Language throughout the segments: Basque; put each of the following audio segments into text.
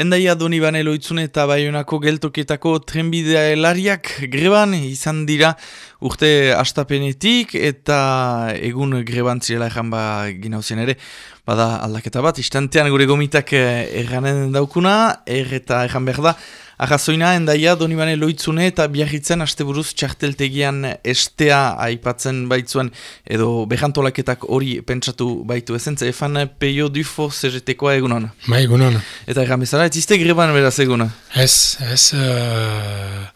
Endaia doni bane loitzune eta baionako geltoketako trenbidea elariak greban izan dira urte astapenetik eta egun greban zirela ezan ba ginauzien ere. Bada aldaketa bat, istantean gure gomitak eh, erranen daukuna, er eta erran behar da. Arrazoina, endaia, donibane loitzune eta biarritzen asteburuz txarteltegian estea aipatzen baitzuen edo behantolaketak hori pentsatu baitu ezen, efan peio dufo CGT-koa egunon. Ba, egunon. Eta erran bezala, ez izte greban beraz eguna? Ez, ez, uh,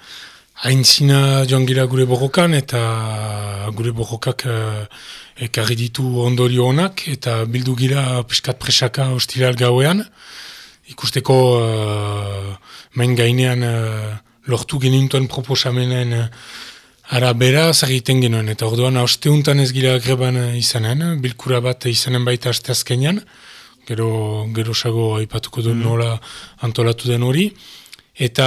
haintzina joan gira gure borrokan eta gure borrokak uh, ekarri ditu ondorio honak eta bildu gira piskat presaka hostiral gauean ikusteko uh, main gainean uh, lortu genintuen proposamenen uh, arabera zagiten genuen. Eta orduan hausteuntan ez gira greban izanen, bilkura bat izanen baita asteazkenean, gero, gero sago aipatuko duen mm. nola antolatu den hori. Eta,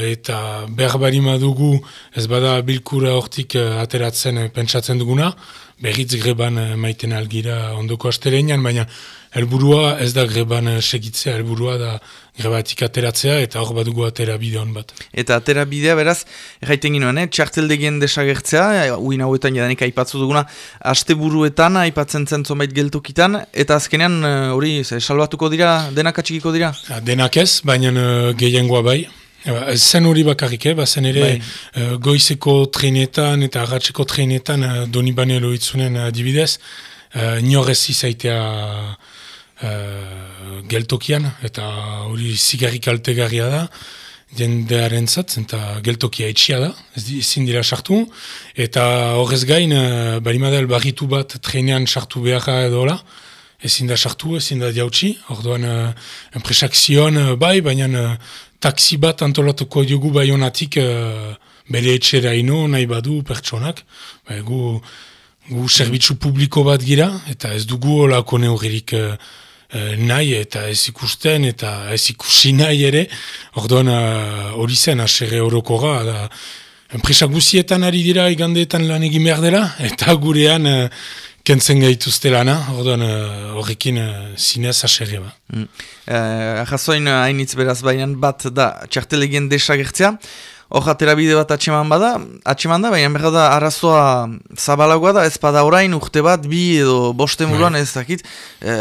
eta behar barima dugu ez bada bilkura hortik ateratzen pentsatzen duguna, berriz greban maiten algira ondoko asterenean, baina helburua ez da greban eh, segitzea, helburua da grebatik ateratzea eta hor badugu atera bide hon bat. Eta atera bidea beraz, erraiten ginoen, eh? txarteldegien desagertzea, eh, uin hauetan jadanik aipatzu duguna, aste buruetan aipatzen zen zonbait geltokitan, eta azkenean eh, hori salbatuko dira, denak atxikiko dira? Ja, denak ez, baina gehiengoa bai. Ez zen hori bakarrik, eh? bazen ere bai. goizeko trenetan eta agatzeko trenetan uh, doni bane loitzunen adibidez, uh, inorez izaitea uh, geltokian, eta hori zigarrik altegarria da, jendearen zatzen, eta geltokia etxia da, ez ezin dira sartu, eta horrez gain, uh, barimadel barritu bat trenean sartu beharra edola, ezin da sartu, ezin da diautsi, orduan uh, enpresak zion uh, bai, baina uh, taksi bat antolatuko diogu bai honatik uh, bere etxera ino, nahi badu pertsonak, bai, gu, gu servitzu publiko bat gira, eta ez dugu olako neugririk uh, Eh, nahi eta ez ikusten eta ez ikusi nahi ere, orduan eh, hori zen aserre orokoga, da, enpresa guzietan ari dira igandeetan lan egin behar dela, eta gurean uh, kentzen gaituzte lana, orduan horrekin uh, zinez aserre ba. Mm. Uh, hainitz beraz baian bat da txartelegien desagertzea, hor atera bide bat atseman bada, atseman da, baina behar da arazoa zabalagoa da, ez bada orain urte bat, bi edo boste muruan bai. ez dakit, e,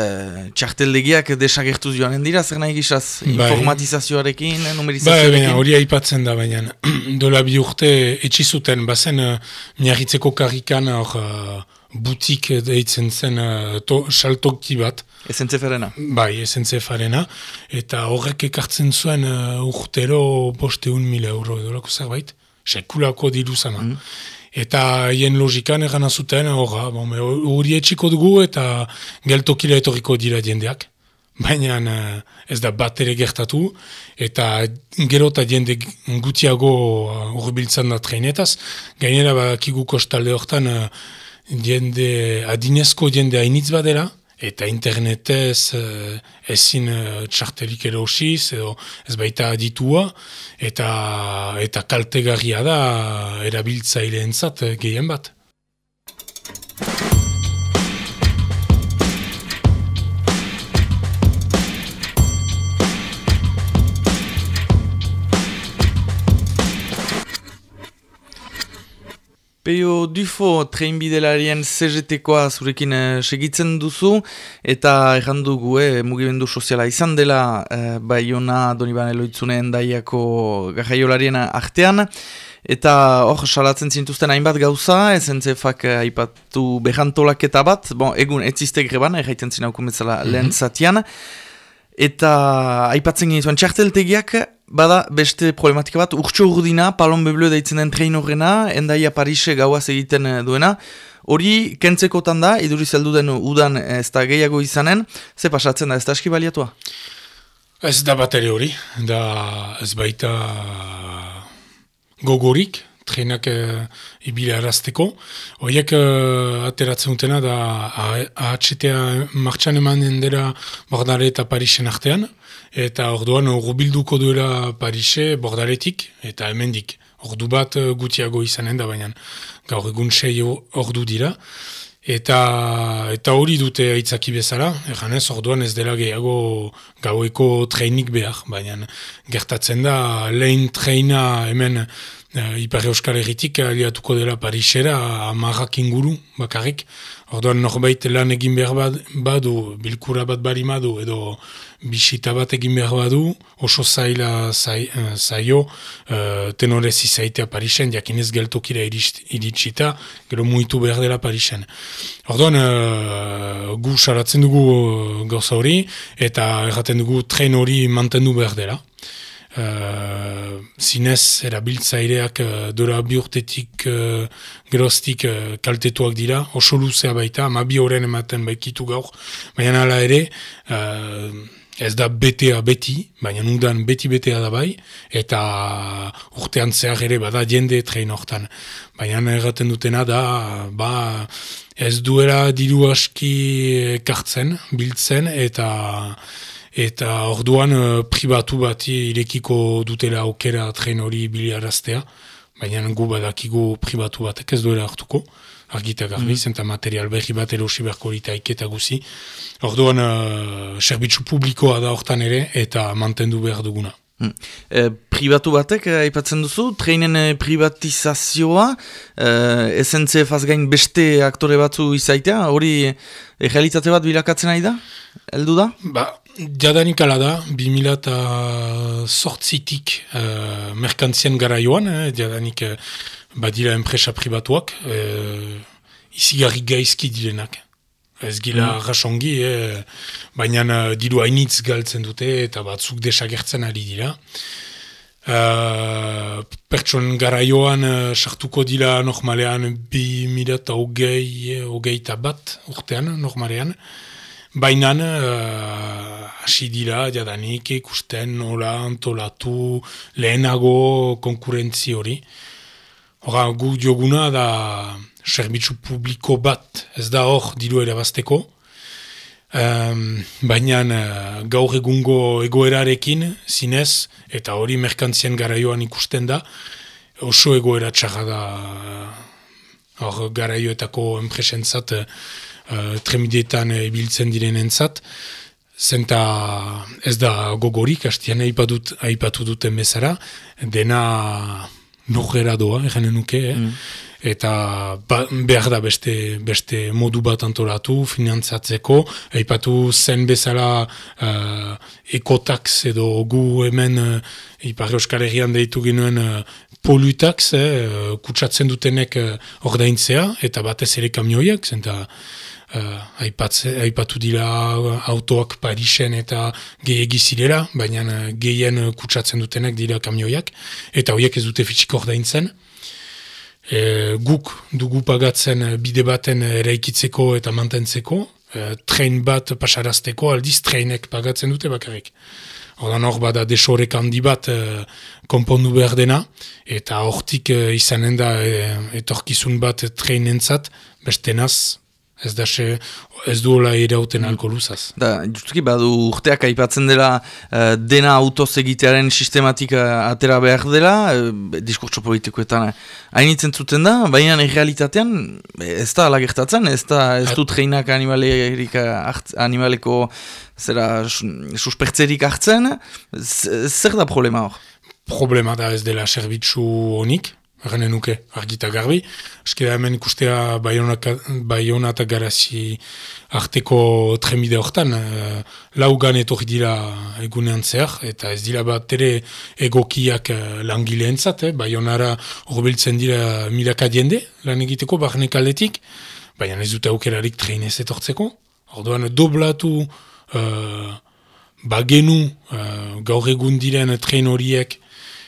txarteldegiak desagertuz joanen dira, zer nahi gizaz, bai. informatizazioarekin, numerizazioarekin. Bai, hori aipatzen da, baina dola bi urte etxizuten, bazen uh, miarritzeko karrikan hor uh, butik deitzen zen uh, to, saltokti bat, Esentze farena. Bai, esentze farena. Eta horrek ekartzen zuen uh, urtero boste un mila euro edo lako zerbait. Sekulako diru zana. Mm. Eta hien logikan egan azuten, hori etxiko dugu eta geltokila etorriko dira jendeak. Baina uh, ez da bat ere gertatu. Eta gero eta jende gutiago horbiltzen uh, da treinetaz. Gainera bakigu kostalde hortan uh, jende adinezko jende hainitz badera eta internetez uh, ezin uh, txartelik erosiz edo ez baita aditua eta eta kaltegarria da erabiltzaileentzat uh, gehien bat. Peio Dufo treinbidelarien CGT-koa zurekin eh, segitzen duzu. Eta errandugu eh, mugimendu soziala izan dela eh, Baiona Donibane Loitzunen daiako gajaiolarien artean. Eta hor salatzen zintuzten hainbat gauza, esentzefak eh, aipatu behantolaketa bat, bon, egun etzizte greban, erraiten zina hukumetzala mm -hmm. lehen zatian, eta aipatzen genituen txarteltegiak Bada, beste problematika bat, urtsu urdina, palon bebleo daitzen den trein horrena, endaia Parise gauaz egiten eh, duena, hori kentzekotan da, iduriz heldu den udan ez da gehiago izanen, ze pasatzen da, ez da eski baliatua? Ez da bateri hori, da ez baita gogorik, trenak uh, ibile arazteko. Horiek uh, ateratzen dutena da AHTA martxan eman dira Bordare eta Parisen artean, eta orduan urbilduko duela Parise Bordaretik eta hemendik. Ordu bat uh, gutiago izanen da, baina gaur egun sei ordu dira. Eta, eta hori dute aitzaki bezala, egan ez, orduan ez dela gehiago gaueko treinik behar, baina gertatzen da lehen treina hemen Ipar Euskal Herritik aliatuko dela Parisera amarrak inguru bakarrik, orduan norbait lan egin behar badu, bilkura bat bari edo bisita bat egin behar badu, oso zaila zai, uh, zaio uh, tenorez izaitea Parisen, jakinez geltokira iritsita, gero muitu behar dela Parisen. Orduan, uh, gu saratzen dugu uh, hori, eta erraten dugu tren hori mantendu behar dela. Uh, zinez erabiltzaileak uh, dora bi urtetik uh, geroztik uh, kaltetuak dira, oso luzea baita, ama bi horren ematen baikitu gaur, baina ala ere, Ez da betea beti, baina nudan beti betea da bai, eta urtean zehar ere bada jende trein hortan. Baina erraten dutena da, ba, ez duela diru aski kartzen, biltzen, eta eta orduan uh, pribatu bati irekiko dutela aukera tren hori biliaraztea, baina gu badakigu pribatu batek ez duela hartuko argita garbi, mm. material berri bat erosi beharko litaik eta guzi. Orduan, uh, publikoa da hortan ere, eta mantendu behar duguna. Mm. E, pribatu batek, aipatzen duzu, treinen privatizazioa, e, esentze fazgain beste aktore batzu izaitea, hori e, realitate bat bilakatzen ari da? Eldu da? Ba, jadanik ala da, 2000 eta sortzitik uh, merkantzien gara joan, eh, jadanik badira enpresa pribatuak, e, izigarri gaizki direnak. Ez gila mm. rasongi, e, baina e, diru hainitz galtzen dute eta batzuk desagertzen ari dira. E, pertson garaioan e, sartuko dira normalean bi mila eta hogei, hogei eta bat urtean normalean. Baina hasi dira jadanik ikusten nola antolatu lehenago konkurentzi hori. Hora, gu dioguna da serbitzu publiko bat ez da hor diru ere bazteko. Um, Baina uh, gaur egungo egoerarekin zinez, eta hori merkantzien garaioan ikusten da, oso egoera txarra da hor garaioetako enpresentzat uh, tremideetan ibiltzen diren entzat. Zenta ez da gogorik, hastian aipatu duten bezara, dena nogera doa, egenen nuke, eh? Mm. eta ba, behar da beste, beste modu bat antolatu, finantzatzeko, eipatu zen bezala uh, ekotax edo gu hemen uh, Ipar Euskal Herrian deitu ginoen uh, polutax, eh, kutsatzen dutenek uh, ordaintzea, eta batez ere kamioiak, zenta uh, aipatu dira autoak Parisen eta gehiagi zirela, baina uh, gehien kutsatzen dutenak dira kamioiak, eta horiek ez dute fitxik ordaintzen. E, guk dugu pagatzen bide baten eraikitzeko eta mantentzeko, e, train bat pasarazteko, aldiz trainek pagatzen dute bakarrik. Odan hor bada desorek handi bat e, konpondu behar dena, eta hortik e, izanen da e, etorkizun bat trainentzat, beste naz, Ez da se, ez duola irauten mm. alko luzaz. Da, justuki, badu urteak aipatzen dela uh, dena autoz egitearen sistematika atera behar dela, uh, diskurtso politikoetan hainitzen zuten da, baina realitatean ez da alagertatzen, ez da ez dut reinak animaleko zera suspertzerik hartzen, zer da problema hor? Problema da ez dela servitzu honik, Errenen nuke, argita garbi. Eskera hemen ikustea baiona eta garazi arteko tremide hortan. Uh, laugan etorri dira egunean zehar, eta ez dira bat ere egokiak uh, langileen zat, eh? baionara horbiltzen dira milaka diende lan egiteko, barnek aldetik, baina ez dute aukerarik treinez etortzeko. Orduan doblatu uh, bagenu uh, gaur egun diren tren horiek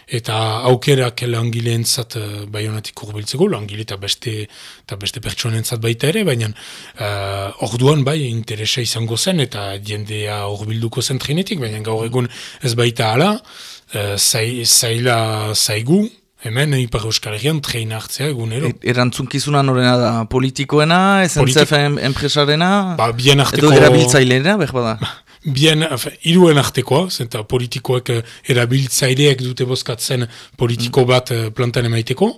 eta aukerak langileen zat uh, eh, baionatik urbiltzeko, langile eta beste, eta beste pertsonen zat baita ere, baina uh, orduan bai interesa izango zen eta jendea urbilduko zen trenetik, baina gaur egun ez baita ala, uh, zaila zaigu, Hemen, Ipar Euskal Herrian, trein hartzea egunero. E, erantzunkizuna norena da politikoena, SNCF Politik... enpresarena, ba, bien arteko... edo erabiltzailena, behar bada? Bien, iruen artekoa, zenta politikoek eh, erabiltzaileak dute bozkatzen politiko mm. bat eh, plantan emaiteko,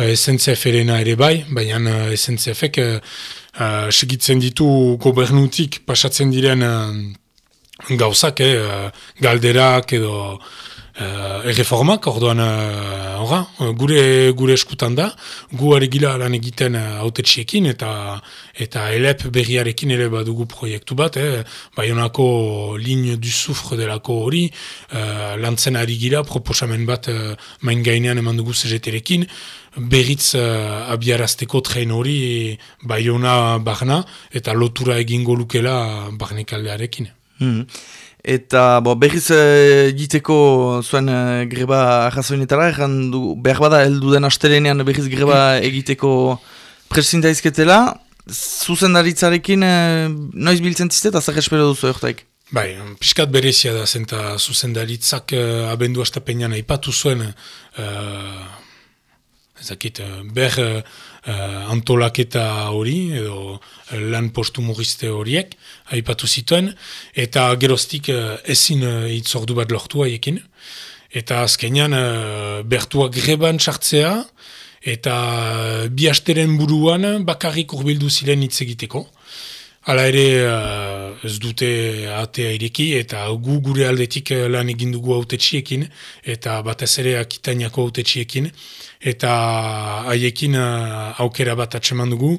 SNCF erena ere bai, baina SNCF-ek segitzen ditu gobernutik pasatzen diren gauzak, eh, galderak edo uh, erreformak, orduan uh, gure, gure eskutan da, gu gila lan egiten autetxiekin eta eta elep berriarekin ere badugu proiektu bat, eh, baionako lin du sufre delako hori, uh, lantzen ari gira, proposamen bat uh, main gainean eman dugu CGT-rekin, berriz uh, abiarazteko tren hori baiona barna eta lotura egingo lukela barnekaldearekin. Hmm. Eta bo, berriz egiteko zuen uh, greba arrazoinetara, egan du, behar bada heldu den astelenean berriz greba egiteko presinta izketela, zuzendaritzarekin uh, noiz biltzen zizte eta zer espero duzu eurtaik? Bai, piskat berezia da zenta zuzendaritzak uh, abendu astapenean aipatu zuen uh, ezakit, ber uh, antolaketa hori, edo lan postu mugiste horiek, haipatu zituen, eta geroztik uh, ezin uh, itzordu bat lortu haiekin. Eta azkenean, uh, bertuak greban txartzea, eta uh, bi asteren buruan bakarrik urbildu ziren hitz egiteko. Hala ere uh, ez dute atea ireki eta gu gure aldetik lan egin dugu autetxiekin eta batez ere akitainako autetxiekin eta haiekin uh, aukera bat atseman dugu,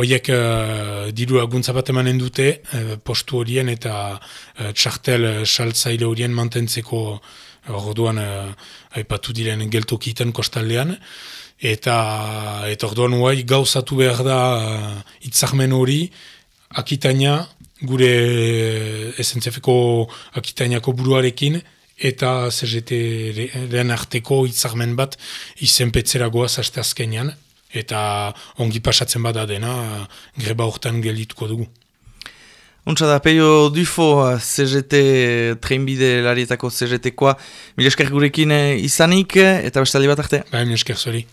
horiek uh, diru aguntza bat emanen dute uh, postu horien eta uh, txartel saltzaile horien mantentzeko orduan uh, aipatu diren geltokiten kostaldean. Eta, eta orduan huai gauzatu behar da uh, hori akitaina gure esentzefeko akitainako buruarekin eta CGT-ren arteko itzarmen bat izenpetzera goaz aste azkenean, eta ongi pasatzen bada dena greba hortan geldituko dugu. Untsa da, peio dufo CGT treinbide larietako CGT-koa, mila esker gurekin izanik eta bestaldi bat arte? Ba, mila esker zori.